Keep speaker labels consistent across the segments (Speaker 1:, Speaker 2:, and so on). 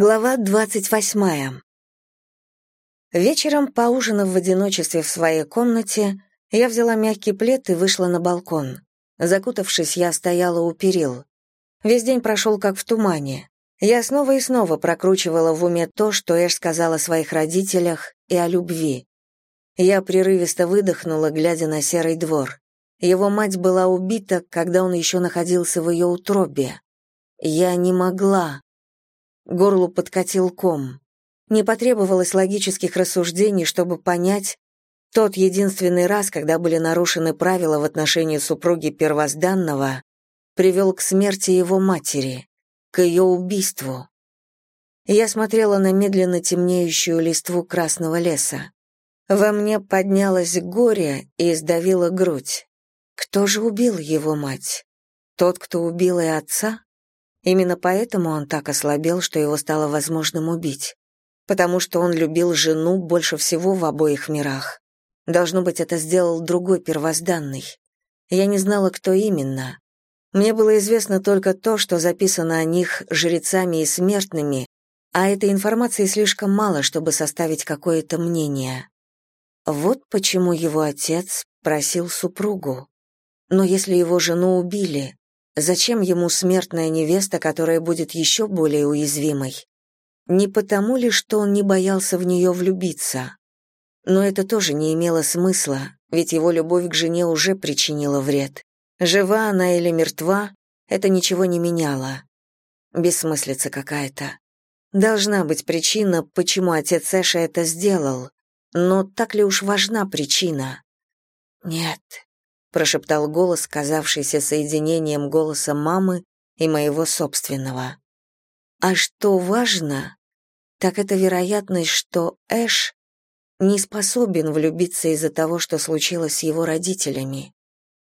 Speaker 1: Глава двадцать восьмая. Вечером, поужинав в одиночестве в своей комнате, я взяла мягкий плед и вышла на балкон. Закутавшись, я стояла у перил. Весь день прошел как в тумане. Я снова и снова прокручивала в уме то, что Эш сказала о своих родителях и о любви. Я прерывисто выдохнула, глядя на серый двор. Его мать была убита, когда он еще находился в ее утробе. Я не могла, Горлу подкатил ком. Не потребовалось логических рассуждений, чтобы понять, тот единственный раз, когда были нарушены правила в отношении супруги первозданного, привел к смерти его матери, к ее убийству. Я смотрела на медленно темнеющую листву красного леса. Во мне поднялось горе и сдавило грудь. Кто же убил его мать? Тот, кто убил и отца? Именно поэтому он так ослабел, что его стало возможным убить. Потому что он любил жену больше всего в обоих мирах. Должно быть, это сделал другой первозданный. Я не знала, кто именно. Мне было известно только то, что записано о них жрецами и смертными, а этой информации слишком мало, чтобы составить какое-то мнение. Вот почему его отец просил супругу. Но если его жену убили, Зачем ему смертная невеста, которая будет еще более уязвимой? Не потому ли, что он не боялся в нее влюбиться? Но это тоже не имело смысла, ведь его любовь к жене уже причинила вред. Жива она или мертва, это ничего не меняло. Бессмыслица какая-то. Должна быть причина, почему отец Эша это сделал. Но так ли уж важна причина? Нет, прошептал голос, казавшийся соединением голоса мамы и моего собственного. А что важно, так это вероятность, что Эш не способен влюбиться из-за того, что случилось с его родителями.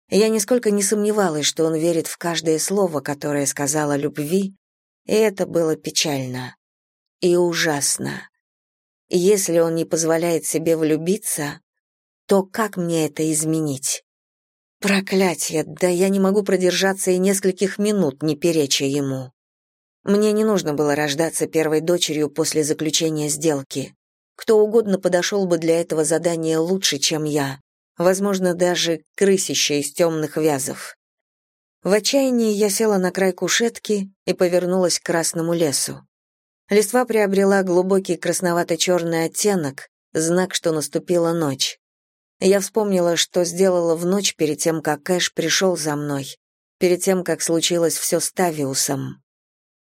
Speaker 1: Я нисколько не сомневалась, что он верит в каждое слово, которое сказала любви, и это было печально и ужасно. Если он не позволяет себе влюбиться, то как мне это изменить? Проклятье, да я не могу продержаться и нескольких минут, не переча ему. Мне не нужно было рождаться первой дочерью после заключения сделки. Кто угодно подошел бы для этого задания лучше, чем я. Возможно, даже крысище из темных вязов. В отчаянии я села на край кушетки и повернулась к красному лесу. Листва приобрела глубокий красновато-черный оттенок, знак, что наступила ночь. Я вспомнила, что сделала в ночь перед тем, как Кэш пришел за мной, перед тем, как случилось все с Тавиусом.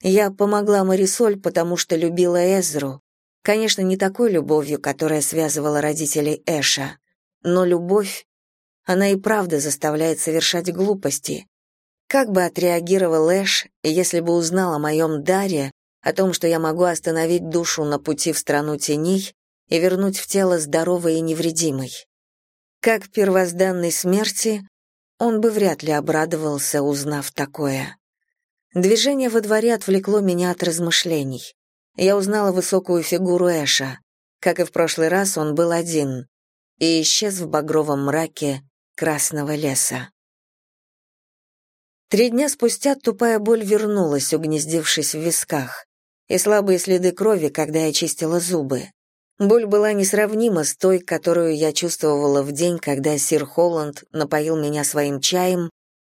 Speaker 1: Я помогла Марисоль, потому что любила Эзру. Конечно, не такой любовью, которая связывала родителей Эша, но любовь, она и правда заставляет совершать глупости. Как бы отреагировал Эш, если бы узнал о моем даре, о том, что я могу остановить душу на пути в страну теней и вернуть в тело здоровой и невредимой? Как первозданной смерти, он бы вряд ли обрадовался, узнав такое. Движение во дворе отвлекло меня от размышлений. Я узнала высокую фигуру Эша. Как и в прошлый раз, он был один и исчез в багровом мраке красного леса. Три дня спустя тупая боль вернулась, угнездившись в висках, и слабые следы крови, когда я чистила зубы. Боль была несравнима с той, которую я чувствовала в день, когда сир Холланд напоил меня своим чаем,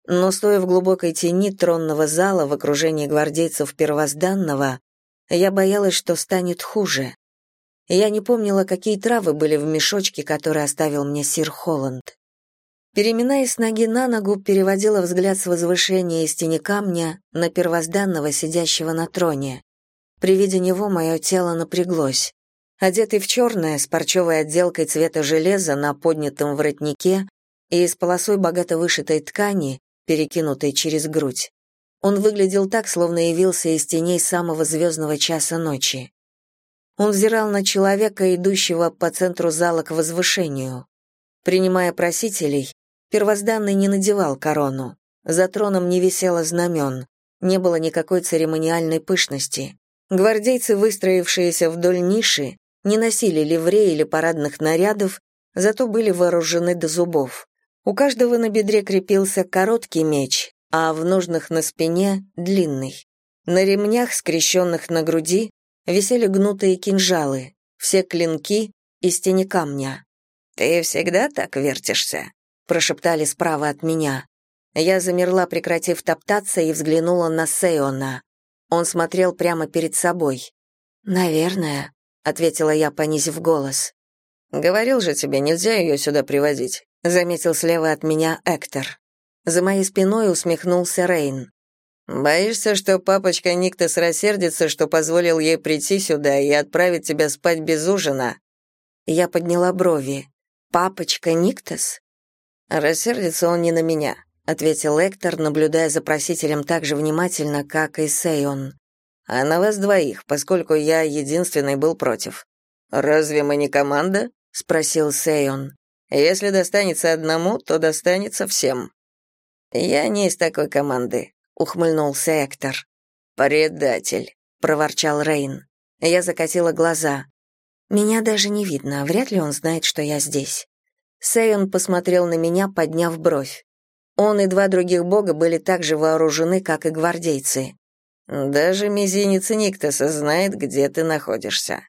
Speaker 1: но стоя в глубокой тени тронного зала в окружении гвардейцев первозданного, я боялась, что станет хуже. Я не помнила, какие травы были в мешочке, который оставил мне сир Холланд. Переминаясь с ноги на ногу, переводила взгляд с возвышения из тени камня на первозданного, сидящего на троне. При виде него мое тело напряглось. Одетый в черное, с парчевой отделкой цвета железа на поднятом воротнике и с полосой богато вышитой ткани, перекинутой через грудь. Он выглядел так, словно явился из теней самого звездного часа ночи. Он взирал на человека, идущего по центру зала к возвышению. Принимая просителей, первозданный не надевал корону. За троном не висело знамен, не было никакой церемониальной пышности. Гвардейцы, выстроившиеся вдоль ниши, не носили ливреи или парадных нарядов, зато были вооружены до зубов. У каждого на бедре крепился короткий меч, а в ножнах на спине — длинный. На ремнях, скрещенных на груди, висели гнутые кинжалы, все клинки из тени камня. «Ты всегда так вертишься?» — прошептали справа от меня. Я замерла, прекратив топтаться, и взглянула на Сейона. Он смотрел прямо перед собой. «Наверное», — ответила я, понизив голос. «Говорил же тебе, нельзя ее сюда привозить», — заметил слева от меня Эктор. За моей спиной усмехнулся Рейн. «Боишься, что папочка Никтос рассердится, что позволил ей прийти сюда и отправить тебя спать без ужина?» Я подняла брови. «Папочка Никтос?» «Рассердится он не на меня», — ответил Эктор, наблюдая за просителем так же внимательно, как и Сейон. «А на вас двоих, поскольку я единственный был против». «Разве мы не команда?» — спросил Сейон. «Если достанется одному, то достанется всем». «Я не из такой команды», — ухмыльнулся Эктор. «Предатель», — проворчал Рейн. Я закатила глаза. «Меня даже не видно, вряд ли он знает, что я здесь». Сейон посмотрел на меня, подняв бровь. Он и два других бога были так же вооружены, как и гвардейцы. «Даже мизинец Никтоса знает, где ты находишься».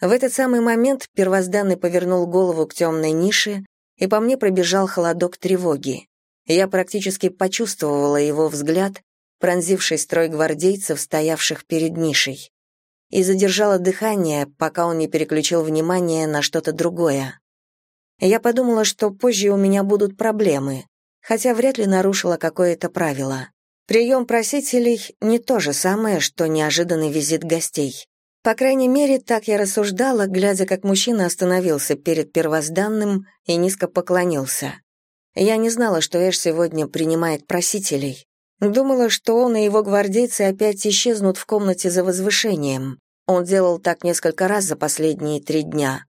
Speaker 1: В этот самый момент первозданный повернул голову к темной нише, и по мне пробежал холодок тревоги. Я практически почувствовала его взгляд, пронзивший строй гвардейцев, стоявших перед нишей, и задержала дыхание, пока он не переключил внимание на что-то другое. Я подумала, что позже у меня будут проблемы, хотя вряд ли нарушила какое-то правило. Прием просителей — не то же самое, что неожиданный визит гостей. По крайней мере, так я рассуждала, глядя, как мужчина остановился перед первозданным и низко поклонился. Я не знала, что Эш сегодня принимает просителей. Думала, что он и его гвардейцы опять исчезнут в комнате за возвышением. Он делал так несколько раз за последние три дня.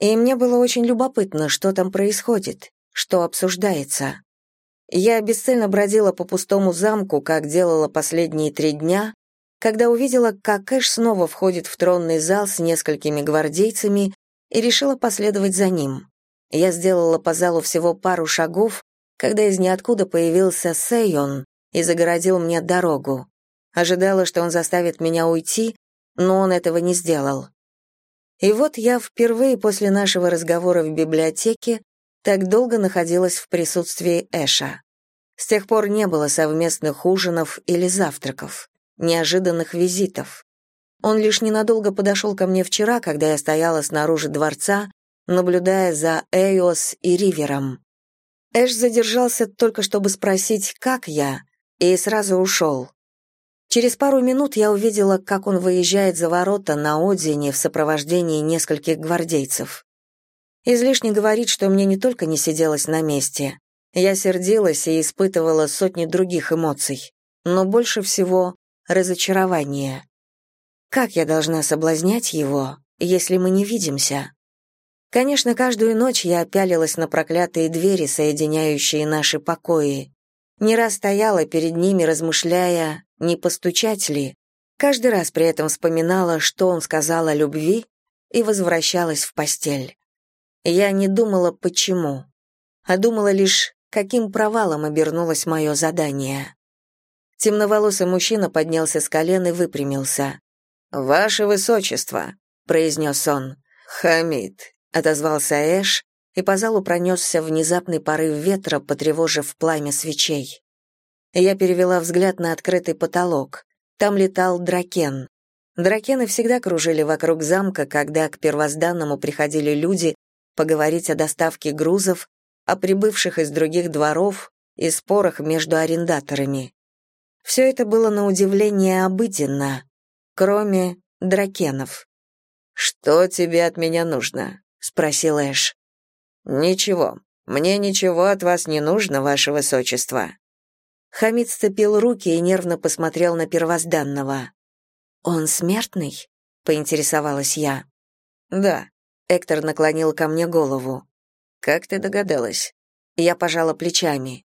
Speaker 1: И мне было очень любопытно, что там происходит, что обсуждается. Я бесцельно бродила по пустому замку, как делала последние три дня, когда увидела, как Эш снова входит в тронный зал с несколькими гвардейцами и решила последовать за ним. Я сделала по залу всего пару шагов, когда из ниоткуда появился Сейон и загородил мне дорогу. Ожидала, что он заставит меня уйти, но он этого не сделал. И вот я впервые после нашего разговора в библиотеке так долго находилась в присутствии Эша. С тех пор не было совместных ужинов или завтраков, неожиданных визитов. Он лишь ненадолго подошел ко мне вчера, когда я стояла снаружи дворца наблюдая за Эйос и Ривером. Эш задержался только чтобы спросить, как я, и сразу ушел. Через пару минут я увидела, как он выезжает за ворота на Одине в сопровождении нескольких гвардейцев. Излишне говорить, что мне не только не сиделось на месте. Я сердилась и испытывала сотни других эмоций, но больше всего — разочарование. Как я должна соблазнять его, если мы не видимся? Конечно, каждую ночь я пялилась на проклятые двери, соединяющие наши покои. Не раз стояла перед ними, размышляя, не постучать ли. Каждый раз при этом вспоминала, что он сказал о любви, и возвращалась в постель. Я не думала, почему, а думала лишь, каким провалом обернулось мое задание. Темноволосый мужчина поднялся с колен и выпрямился. «Ваше высочество», — произнес он, — «Хамид, отозвался Эш, и по залу пронесся внезапный порыв ветра, потревожив пламя свечей. Я перевела взгляд на открытый потолок. Там летал дракен. Дракены всегда кружили вокруг замка, когда к первозданному приходили люди поговорить о доставке грузов, о прибывших из других дворов и спорах между арендаторами. Все это было на удивление обыденно, кроме дракенов. «Что тебе от меня нужно?» спросил Эш. Ничего. Мне ничего от вас не нужно, ваше высочество. Хамид сцепил руки и нервно посмотрел на первозданного. Он смертный? поинтересовалась я. Да. Эктор наклонил ко мне голову. Как ты догадалась? Я пожала плечами.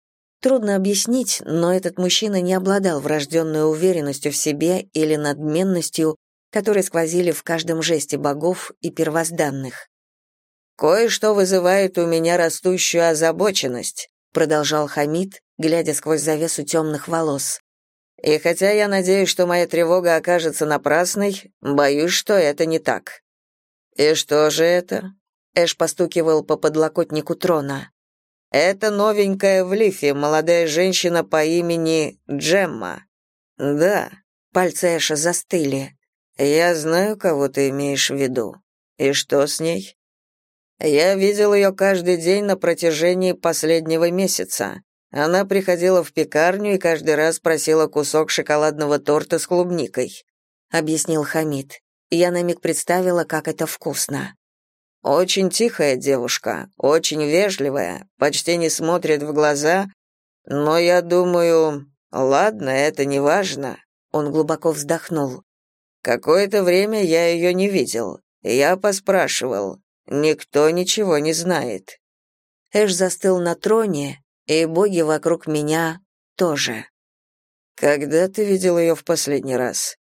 Speaker 1: Трудно объяснить, но этот мужчина не обладал врожденной уверенностью в себе или надменностью, которые сквозили в каждом жесте богов и первозданных. «Кое-что вызывает у меня растущую озабоченность», продолжал Хамид, глядя сквозь завесу темных волос.
Speaker 2: И хотя я надеюсь, что моя тревога окажется напрасной, боюсь, что это не так. И что же это? Эш постукивал по подлокотнику трона. Это новенькая в лифе молодая женщина по имени Джемма. Да, пальцы Эша застыли. Я знаю, кого ты имеешь в виду. И что с ней? Я видел ее каждый день на протяжении последнего месяца. Она приходила в пекарню и каждый раз просила кусок шоколадного торта с клубникой, объяснил Хамид. Я на миг представила, как это вкусно. Очень тихая девушка, очень вежливая, почти не смотрит в глаза, но я думаю, ладно, это не важно. Он глубоко вздохнул. Какое-то время я ее не видел. Я поспрашивал. Никто ничего не знает. Эш застыл на троне, и боги вокруг меня тоже. Когда ты видел ее в последний раз?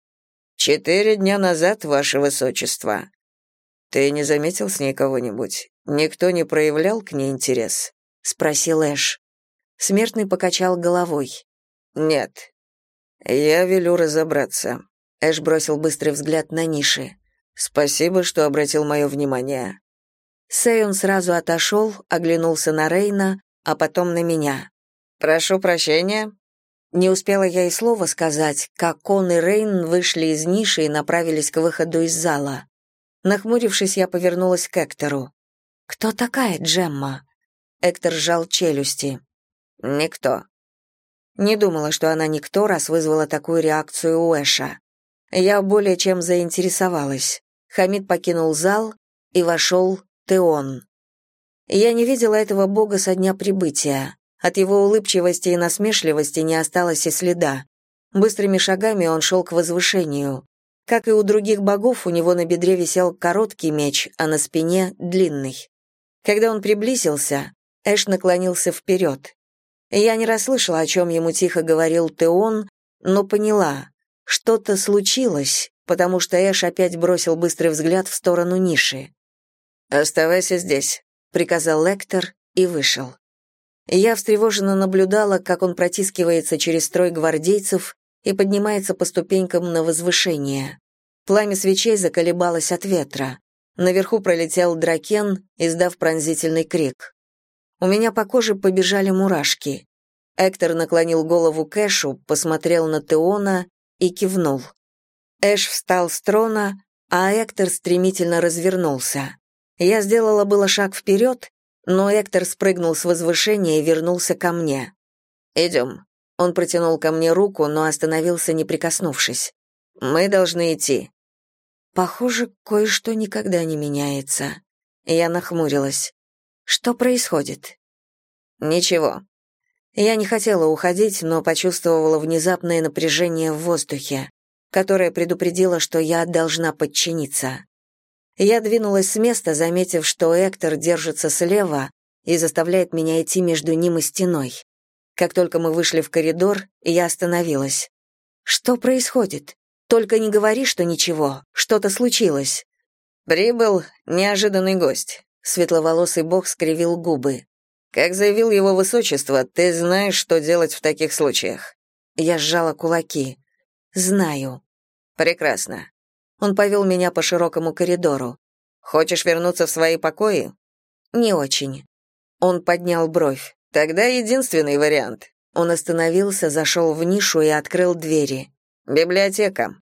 Speaker 2: Четыре дня назад, ваше высочество. Ты не заметил с ней кого-нибудь? Никто не проявлял к ней интерес? спросил Эш. Смертный покачал головой. Нет. Я велю разобраться. Эш бросил быстрый взгляд на ниши. Спасибо, что обратил мое внимание. Сейон сразу отошел, оглянулся на Рейна, а потом на меня. «Прошу прощения». Не успела я и слова сказать, как он и Рейн вышли из ниши и направились к выходу из зала. Нахмурившись, я повернулась к Эктору. «Кто такая Джемма?» Эктор сжал челюсти. «Никто». Не думала, что она никто, раз вызвала такую реакцию у Эша. Я более чем заинтересовалась. Хамид покинул зал и вошел Теон. Я не видела этого бога со дня прибытия. От его улыбчивости и насмешливости не осталось и следа. Быстрыми шагами он шел к возвышению. Как и у других богов, у него на бедре висел короткий меч, а на спине — длинный. Когда он приблизился, Эш наклонился вперед. Я не расслышала, о чем ему тихо говорил Теон, но поняла, что-то случилось, потому что Эш опять бросил быстрый взгляд в сторону ниши. «Оставайся здесь», — приказал Лектор и вышел. Я встревоженно наблюдала, как он протискивается через строй гвардейцев и поднимается по ступенькам на возвышение. Пламя свечей заколебалось от ветра. Наверху пролетел дракен, издав пронзительный крик. У меня по коже побежали мурашки. Эктор наклонил голову к Эшу, посмотрел на Теона и кивнул. Эш встал с трона, а Эктор стремительно развернулся. Я сделала было шаг вперед, но Эктор спрыгнул с возвышения и вернулся ко мне. «Идем». Он протянул ко мне руку, но остановился, не прикоснувшись. «Мы должны идти». Похоже, кое-что никогда не меняется. Я нахмурилась. Что происходит? Ничего. Я не хотела уходить, но почувствовала внезапное напряжение в воздухе, которое предупредило, что я должна подчиниться. Я двинулась с места, заметив, что Эктор держится слева и заставляет меня идти между ним и стеной. Как только мы вышли в коридор, я остановилась. «Что происходит? Только не говори, что ничего, что-то случилось». «Прибыл неожиданный гость», — светловолосый бог скривил губы. «Как заявил его высочество, ты знаешь, что делать в таких случаях». Я сжала кулаки. «Знаю». «Прекрасно. Он повел меня по широкому коридору. «Хочешь вернуться в свои покои?» «Не очень». Он поднял бровь. «Тогда единственный вариант». Он остановился, зашел в нишу и открыл двери. «Библиотека».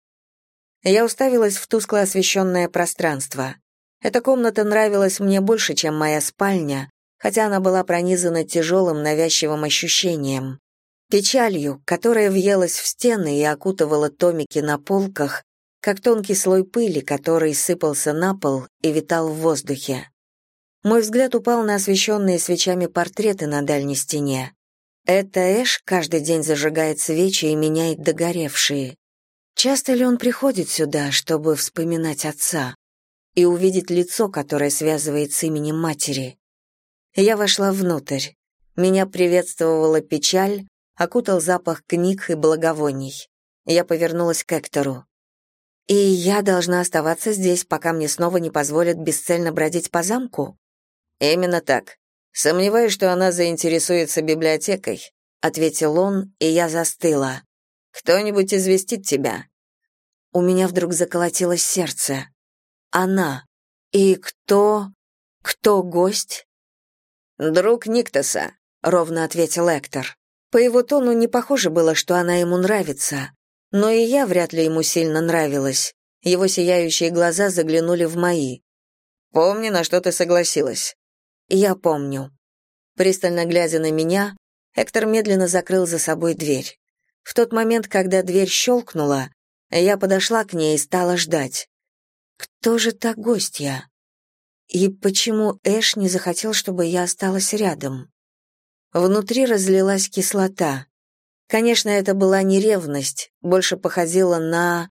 Speaker 2: Я уставилась в тускло освещенное пространство. Эта комната нравилась мне больше, чем моя спальня, хотя она была пронизана тяжелым навязчивым ощущением. Печалью, которая въелась в стены и окутывала томики на полках, как тонкий слой пыли, который сыпался на пол и витал в воздухе. Мой взгляд упал на освещенные свечами портреты на дальней стене. Это Эш каждый день зажигает свечи и меняет догоревшие. Часто ли он приходит сюда, чтобы вспоминать отца и увидеть лицо, которое связывает с именем матери? Я вошла внутрь. Меня приветствовала печаль, окутал запах книг и благовоний. Я повернулась к Эктору. И я должна оставаться здесь, пока мне снова не позволят бесцельно бродить по замку? Именно так. Сомневаюсь, что она заинтересуется библиотекой, ответил он, и я застыла. Кто-нибудь известит тебя».
Speaker 1: У меня вдруг заколотилось сердце. Она. И кто... кто гость?
Speaker 2: «Друг Никтоса», — ровно ответил Эктор.
Speaker 1: По его тону не похоже было, что она ему нравится. Но и я вряд ли ему сильно нравилась. Его сияющие глаза заглянули в мои.
Speaker 2: «Помни, на что ты согласилась».
Speaker 1: «Я помню». Пристально глядя на меня, Эктор медленно закрыл за собой дверь. В тот момент, когда дверь щелкнула, я подошла к ней и стала ждать. Кто же та гостья? И почему Эш не захотел, чтобы я осталась рядом? Внутри разлилась кислота. Конечно, это была не ревность, больше походила на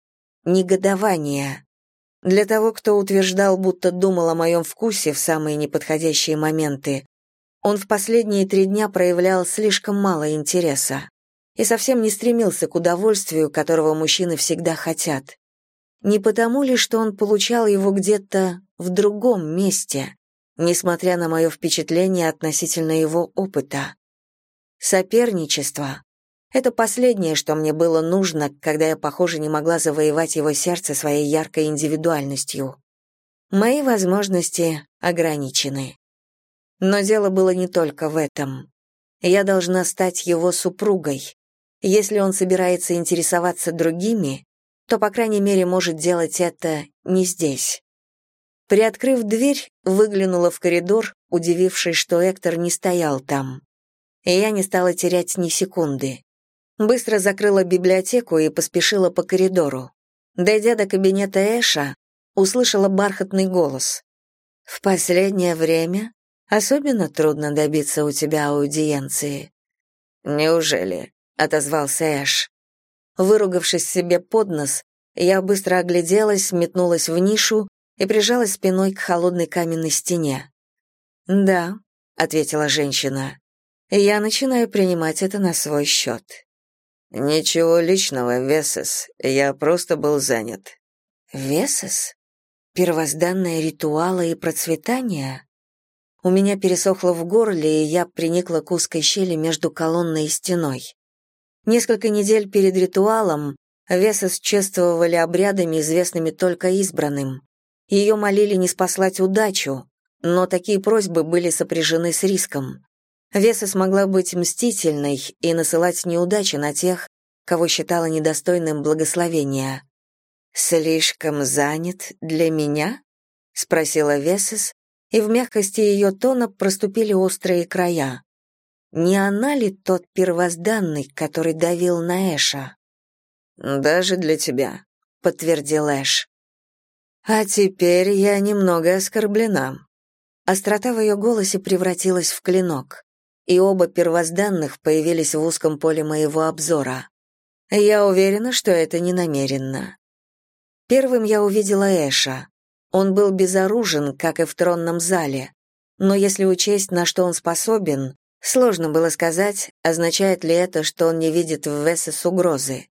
Speaker 1: негодование. Для того, кто утверждал, будто думал о моем вкусе в самые неподходящие моменты, он в последние три дня проявлял слишком мало интереса и совсем не стремился к удовольствию, которого мужчины всегда хотят. Не потому ли, что он получал его где-то в другом месте, несмотря на мое впечатление относительно его опыта. Соперничество — это последнее, что мне было нужно, когда я, похоже, не могла завоевать его сердце своей яркой индивидуальностью. Мои возможности ограничены. Но дело было не только в этом. Я должна стать его супругой. Если он собирается интересоваться другими, то, по крайней мере, может делать это не здесь. Приоткрыв дверь, выглянула в коридор, удивившись, что Эктор не стоял там. И я не стала терять ни секунды. Быстро закрыла библиотеку и поспешила по коридору. Дойдя до кабинета Эша, услышала бархатный голос. «В последнее время Особенно трудно добиться у тебя аудиенции.
Speaker 2: Неужели? отозвался Эш.
Speaker 1: Выругавшись себе под нос, я быстро огляделась, метнулась в нишу и прижалась спиной к холодной каменной стене. «Да», — ответила женщина, — «я начинаю принимать это на свой счет».
Speaker 2: «Ничего личного, Весес, я просто был занят».
Speaker 1: «Весес? Первозданные ритуалы и процветания?» У меня пересохло в горле, и я приникла к узкой щели между колонной и стеной. Несколько недель перед ритуалом Весос чествовали обрядами, известными только избранным. Ее молили не спаслать удачу, но такие просьбы были сопряжены с риском. Веса смогла быть мстительной и насылать неудачи на тех, кого считала недостойным благословения. «Слишком занят для меня?» — спросила Весес, и в мягкости ее тона проступили острые края. Не она ли тот первозданный, который давил на Эша?
Speaker 2: «Даже для тебя», — подтвердил Эш.
Speaker 1: «А теперь я немного оскорблена». Острота в ее голосе превратилась в клинок, и оба первозданных появились в узком поле моего обзора. Я уверена, что это не намеренно. Первым я увидела Эша. Он был безоружен, как и в тронном зале. Но если учесть, на что он способен, сложно было сказать, означает ли это, что он не видит в Весес угрозы.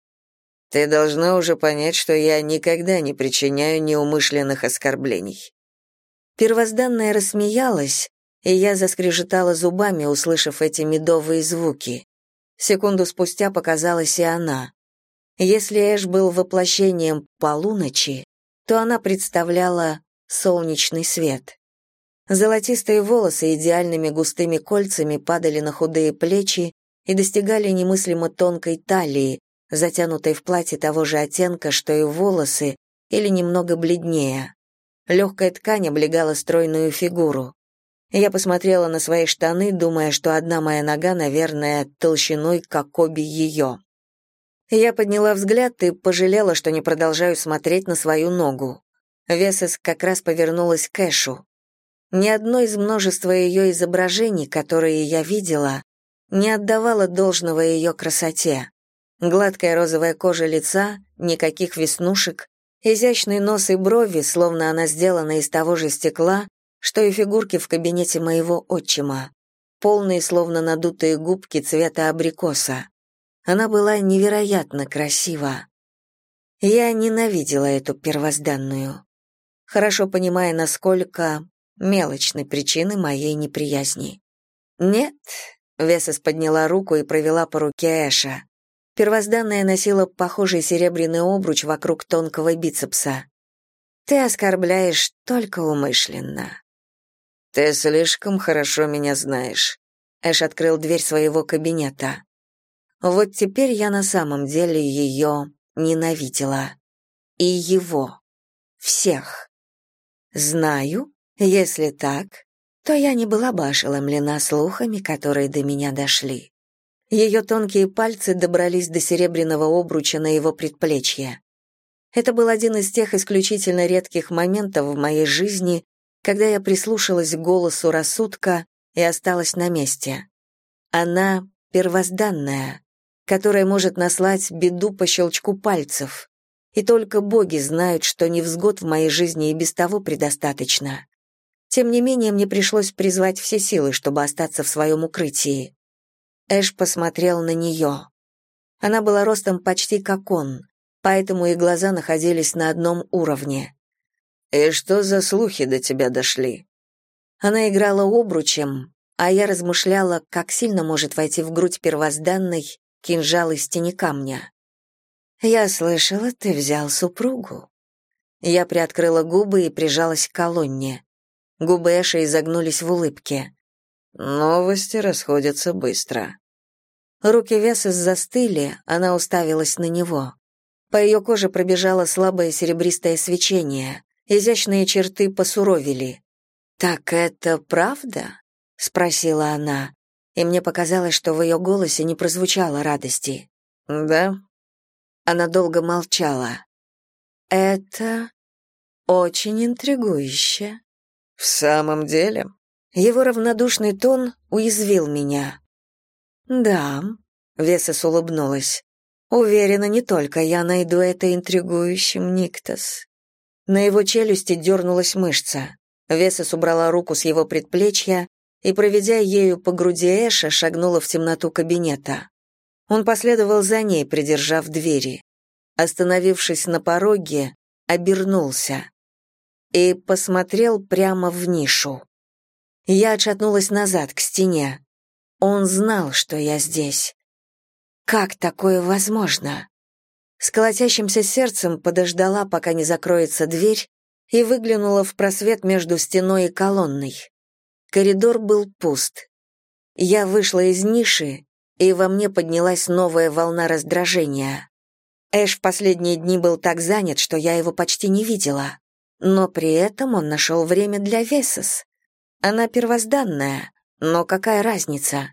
Speaker 2: «Ты должна уже понять, что я никогда не причиняю неумышленных оскорблений».
Speaker 1: Первозданная рассмеялась, и я заскрежетала зубами, услышав эти медовые звуки. Секунду спустя показалась и она. Если Эш был воплощением полуночи, то она представляла солнечный свет. Золотистые волосы идеальными густыми кольцами падали на худые плечи и достигали немыслимо тонкой талии, затянутой в платье того же оттенка, что и волосы, или немного бледнее. Легкая ткань облегала стройную фигуру. Я посмотрела на свои штаны, думая, что одна моя нога, наверное, толщиной, как обе ее. Я подняла взгляд и пожалела, что не продолжаю смотреть на свою ногу. Весес как раз повернулась к Эшу. Ни одно из множества ее изображений, которые я видела, не отдавало должного ее красоте. Гладкая розовая кожа лица, никаких веснушек, изящный нос и брови, словно она сделана из того же стекла, что и фигурки в кабинете моего отчима. Полные, словно надутые губки цвета абрикоса. Она была невероятно красива. Я ненавидела эту первозданную, хорошо понимая, насколько мелочны причины моей неприязни. «Нет», — Весес подняла руку и провела по руке Эша. Первозданная носила похожий серебряный обруч вокруг тонкого бицепса. «Ты оскорбляешь только умышленно».
Speaker 2: «Ты слишком хорошо меня знаешь».
Speaker 1: Эш открыл дверь своего кабинета. Вот теперь я на самом деле ее ненавидела. И его. Всех. Знаю, если так, то я не была бы ошеломлена слухами, которые до меня дошли. Ее тонкие пальцы добрались до серебряного обруча на его предплечье. Это был один из тех исключительно редких моментов в моей жизни, когда я прислушалась к голосу рассудка и осталась на месте. Она первозданная, которая может наслать беду по щелчку пальцев. И только боги знают, что невзгод в моей жизни и без того предостаточно. Тем не менее, мне пришлось призвать все силы, чтобы остаться в своем укрытии. Эш посмотрел на нее. Она была ростом почти как он, поэтому и глаза находились на одном уровне.
Speaker 2: «И что за слухи до тебя дошли?»
Speaker 1: Она играла обручем, а я размышляла, как сильно может войти в грудь первозданной кинжал из тени камня. «Я слышала, ты взял супругу». Я приоткрыла губы и прижалась к колонне. Губы Эши изогнулись в улыбке.
Speaker 2: Новости расходятся быстро.
Speaker 1: Руки Весес застыли, она уставилась на него. По ее коже пробежало слабое серебристое свечение. Изящные черты посуровили. «Так это правда?» — спросила она, и мне показалось, что в ее голосе не прозвучало радости.
Speaker 2: «Да».
Speaker 1: Она долго молчала. «Это очень интригующе».
Speaker 2: «В самом деле?»
Speaker 1: Его равнодушный тон уязвил меня. «Да», — Весес улыбнулась. «Уверена, не только я найду это интригующим, Никтос». На его челюсти дернулась мышца. Весес убрала руку с его предплечья и, проведя ею по груди Эша, шагнула в темноту кабинета. Он последовал за ней, придержав двери. Остановившись на пороге, обернулся и посмотрел прямо в нишу. Я отшатнулась назад, к стене. Он знал, что я здесь. Как такое возможно? С колотящимся сердцем подождала, пока не закроется дверь, и выглянула в просвет между стеной и колонной. Коридор был пуст. Я вышла из ниши, и во мне поднялась новая волна раздражения. Эш в последние дни был так занят, что я его почти не видела. Но при этом он нашел время для Весос. Она первозданная, но какая разница?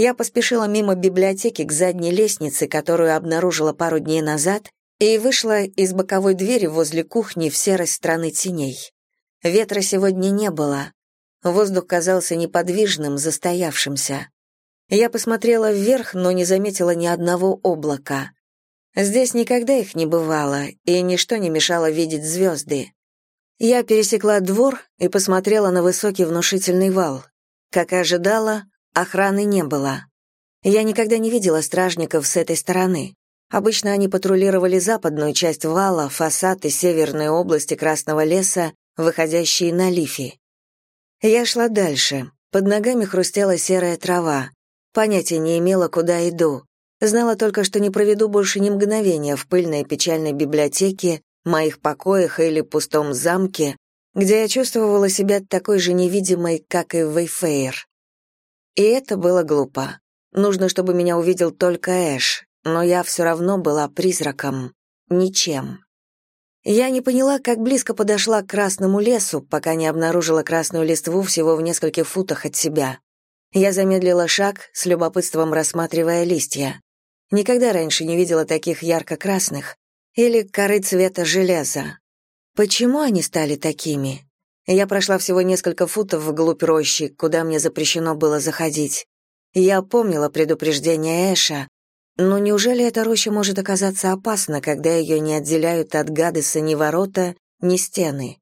Speaker 1: Я поспешила мимо библиотеки к задней лестнице, которую обнаружила пару дней назад, и вышла из боковой двери возле кухни в серость страны теней. Ветра сегодня не было. Воздух казался неподвижным, застоявшимся. Я посмотрела вверх, но не заметила ни одного облака. Здесь никогда их не бывало, и ничто не мешало видеть звезды. Я пересекла двор и посмотрела на высокий внушительный вал. Как и ожидала, охраны не было. Я никогда не видела стражников с этой стороны. Обычно они патрулировали западную часть вала, фасад и северные области Красного леса, выходящие на Лифи. Я шла дальше. Под ногами хрустела серая трава. Понятия не имела, куда иду. Знала только, что не проведу больше ни мгновения в пыльной печальной библиотеке, моих покоях или пустом замке, где я чувствовала себя такой же невидимой, как и Вейфейр. И это было глупо. Нужно, чтобы меня увидел только Эш, но я все равно была призраком, ничем. Я не поняла, как близко подошла к красному лесу, пока не обнаружила красную листву всего в нескольких футах от себя. Я замедлила шаг, с любопытством рассматривая листья. Никогда раньше не видела таких ярко-красных или коры цвета железа. Почему они стали такими? Я прошла всего несколько футов вглубь рощи, куда мне запрещено было заходить. Я помнила предупреждение Эша, но неужели эта роща может оказаться опасна, когда ее не отделяют от Гадеса ни ворота, ни стены?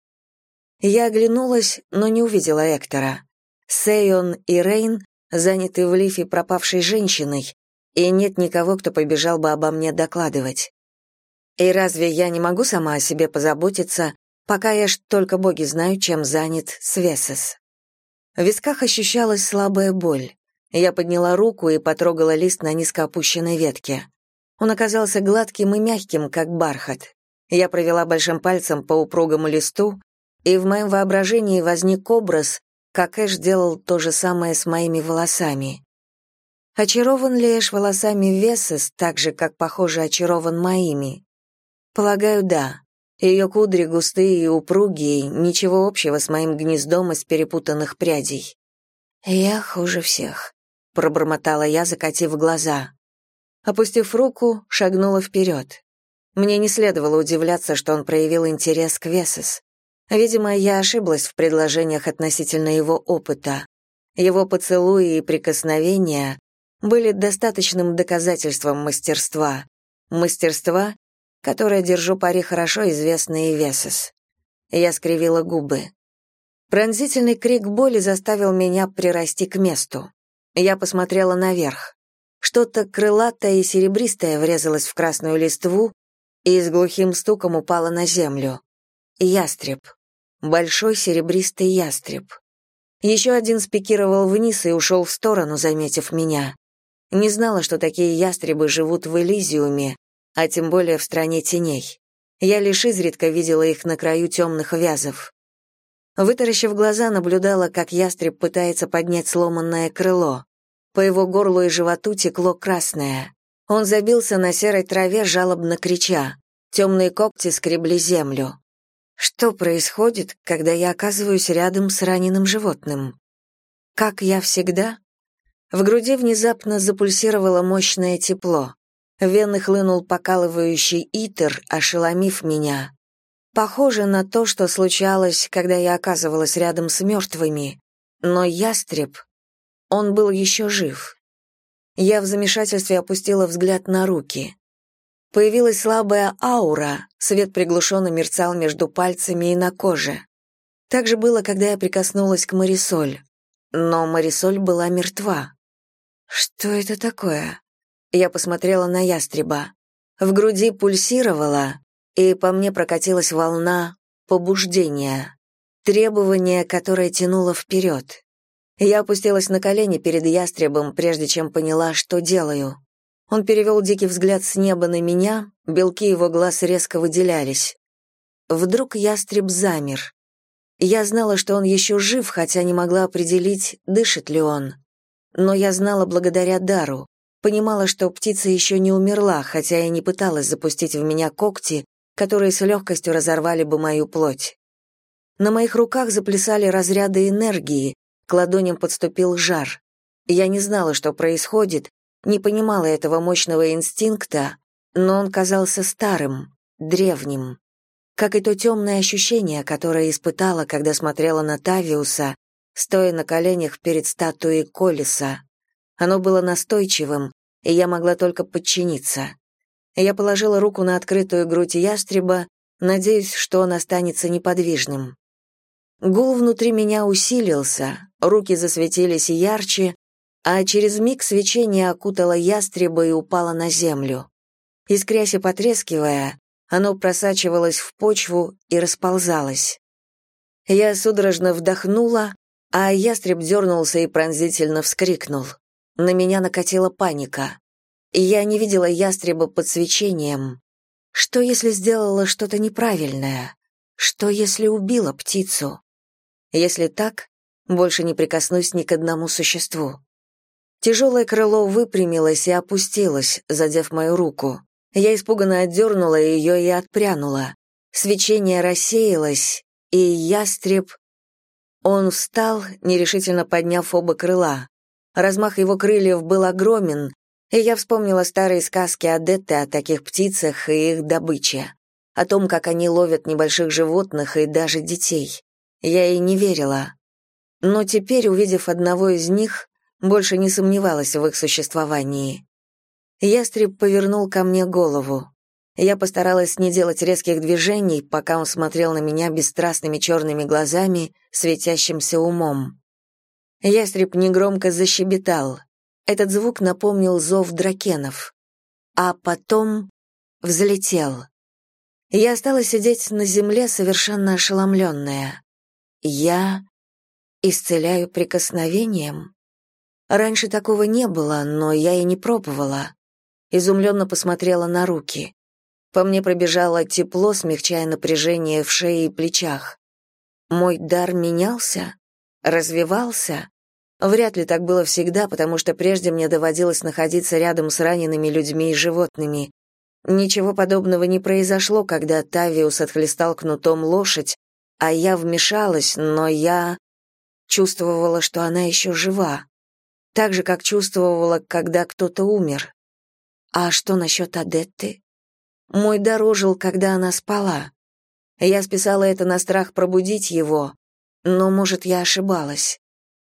Speaker 1: Я оглянулась, но не увидела Эктора. Сейон и Рейн заняты в лифе пропавшей женщиной, и нет никого, кто побежал бы обо мне докладывать. И разве я не могу сама о себе позаботиться, пока я ж только боги знают, чем занят Свесес? В висках ощущалась слабая боль. Я подняла руку и потрогала лист на низко опущенной ветке. Он оказался гладким и мягким, как бархат. Я провела большим пальцем по упругому листу, и в моем воображении возник образ, как Эш делал то же самое с моими волосами. Очарован ли Эш волосами Весес так же, как, похоже, очарован моими? Полагаю, да. Ее кудри густые и упругие, ничего общего с моим гнездом из перепутанных прядей. «Я хуже всех», — пробормотала я, закатив глаза. Опустив руку, шагнула вперед. Мне не следовало удивляться, что он проявил интерес к Весес. Видимо, я ошиблась в предложениях относительно его опыта. Его поцелуи и прикосновения были достаточным доказательством мастерства. Мастерства, которое, держу пари, хорошо известно и Весес. Я скривила губы. Пронзительный крик боли заставил меня прирасти к месту. Я посмотрела наверх. Что-то крылатое и серебристое врезалось в красную листву и с глухим стуком упало на землю. Ястреб. Большой серебристый ястреб. Еще один спикировал вниз и ушел в сторону, заметив меня. Не знала, что такие ястребы живут в Элизиуме, а тем более в стране теней. Я лишь изредка видела их на краю темных вязов. Вытаращив глаза, наблюдала, как ястреб пытается поднять сломанное крыло. По его горлу и животу текло красное. Он забился на серой траве, жалобно крича. Темные когти скребли землю. Что происходит, когда я оказываюсь рядом с раненым животным? Как я всегда? В груди внезапно запульсировало мощное тепло. В вены хлынул покалывающий итер, ошеломив меня. Похоже на то, что случалось, когда я оказывалась рядом с мертвыми. Но ястреб он был еще жив. Я в замешательстве опустила взгляд на руки. Появилась слабая аура, свет приглушенно мерцал между пальцами и на коже. Так же было, когда я прикоснулась к Марисоль. Но Марисоль была мертва. Что это такое? Я посмотрела на ястреба. В груди пульсировала, и по мне прокатилась волна побуждения, требования, которое тянуло вперед. Я опустилась на колени перед ястребом, прежде чем поняла, что делаю. Он перевел дикий взгляд с неба на меня, белки его глаз резко выделялись. Вдруг ястреб замер. Я знала, что он еще жив, хотя не могла определить, дышит ли он. Но я знала благодаря дару, понимала, что птица еще не умерла, хотя и не пыталась запустить в меня когти, которые с легкостью разорвали бы мою плоть. На моих руках заплясали разряды энергии, к ладоням подступил жар. Я не знала, что происходит, не понимала этого мощного инстинкта, но он казался старым, древним. Как и то темное ощущение, которое испытала, когда смотрела на Тавиуса, стоя на коленях перед статуей Колеса. Оно было настойчивым, и я могла только подчиниться. Я положила руку на открытую грудь ястреба, надеясь, что он останется неподвижным. Гул внутри меня усилился, руки засветились ярче, а через миг свечение окутало ястреба и упало на землю. Искрясь и потрескивая, оно просачивалось в почву и расползалось. Я судорожно вдохнула, а ястреб дернулся и пронзительно вскрикнул. На меня накатила паника. Я не видела ястреба под свечением. Что, если сделала что-то неправильное? Что, если убила птицу? Если так, больше не прикоснусь ни к одному существу. Тяжелое крыло выпрямилось и опустилось, задев мою руку. Я испуганно отдернула ее и отпрянула. Свечение рассеялось, и ястреб... Он встал, нерешительно подняв оба крыла. Размах его крыльев был огромен, и я вспомнила старые сказки Адетты о таких птицах и их добыче, о том, как они ловят небольших животных и даже детей. Я ей не верила. Но теперь, увидев одного из них, больше не сомневалась в их существовании. Ястреб повернул ко мне голову. Я постаралась не делать резких движений, пока он смотрел на меня бесстрастными черными глазами, светящимся умом. Ястреб негромко защебетал. Этот звук напомнил зов дракенов. А потом взлетел. Я осталась сидеть на земле, совершенно ошеломленная. Я исцеляю прикосновением? Раньше такого не было, но я и не пробовала. изумленно посмотрела на руки. По мне пробежало тепло, смягчая напряжение в шее и плечах. Мой дар менялся? Развивался? Вряд ли так было всегда, потому что прежде мне доводилось находиться рядом с ранеными людьми и животными. Ничего подобного не произошло, когда Тавиус отхлестал кнутом лошадь, а я вмешалась, но я чувствовала, что она еще жива. Так же, как чувствовала, когда кто-то умер. А что насчет Адетты? Мой дорожил, когда она спала. Я списала это на страх пробудить его, но, может, я ошибалась.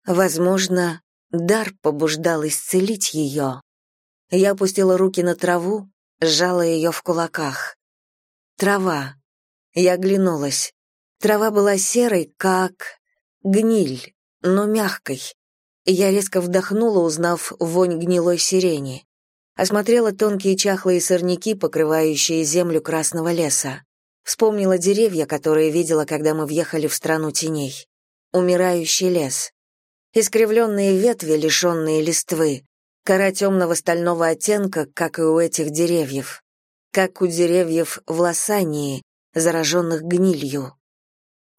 Speaker 1: Возможно, дар побуждал исцелить ее. Я опустила руки на траву, сжала ее в кулаках. Трава. Я оглянулась. Трава была серой, как гниль, но мягкой. Я резко вдохнула, узнав вонь гнилой сирени. Осмотрела тонкие чахлые сорняки, покрывающие землю красного леса. Вспомнила деревья, которые видела, когда мы въехали в страну теней. Умирающий лес. Искривленные ветви, лишенные листвы. Кора темного стального оттенка, как и у этих деревьев. Как у деревьев в Лосании, зараженных гнилью.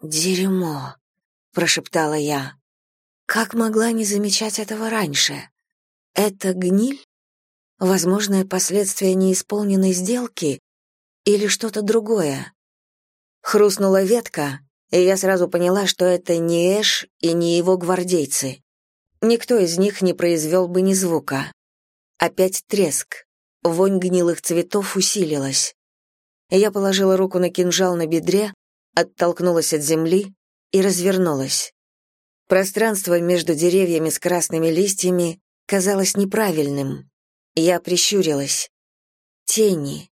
Speaker 1: «Дерьмо», — прошептала я. «Как могла не замечать этого раньше? Это гниль?» Возможное последствие неисполненной сделки или что-то другое? Хрустнула ветка, и я сразу поняла, что это не Эш и не его гвардейцы. Никто из них не произвел бы ни звука. Опять треск. Вонь гнилых цветов усилилась. Я положила руку на кинжал на бедре, оттолкнулась от земли и развернулась. Пространство между деревьями с красными листьями казалось неправильным. Я прищурилась. Тени.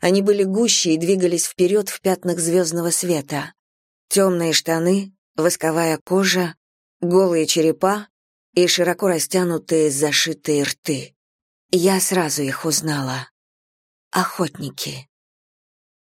Speaker 1: Они были гуще и двигались вперед в пятнах звездного света. Темные штаны, восковая кожа, голые черепа и широко растянутые зашитые рты. Я сразу их узнала. Охотники.